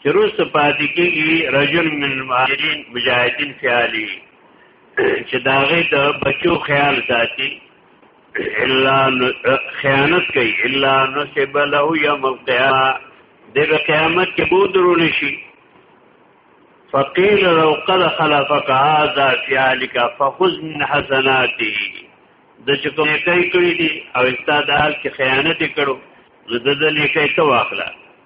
چې روس پاتې کېږي رجل من المهاجرین مجاهدین فعالی چې داغه د بچو خیال ساتي الا خیانت کوي الا نسب له یوم القیامه د قیامت کې بودرو نشي فقیل لو قد خلفك هذا فعلك فخذ من حسناته د چې کوم کوي کړی دي او استاد حال کې خیانت کړو زده دې کوي ته واخلہ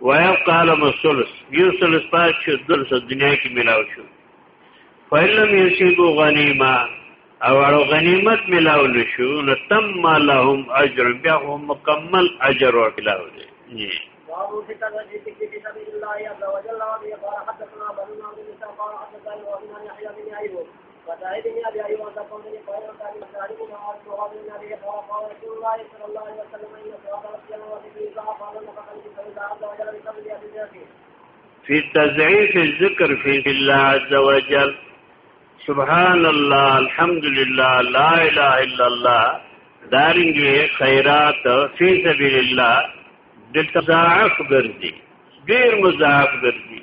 ويبقى على مسلس یو سلس پات شو دل سو دنیا کې ملاو شو فیلم یسیبو غنیمه او اړو غنیمت ملاو نشو نو تم لهم اجر بیا هم مکمل اجر ورکلاو دي جی فی تضعیف الذکر فی الله عز وجل سبحان الله الحمد لله لا اله الا الله دارنګي خیرات فی سبیل الله دلته ضعف ګرځي ډیر مضاعف ګرځي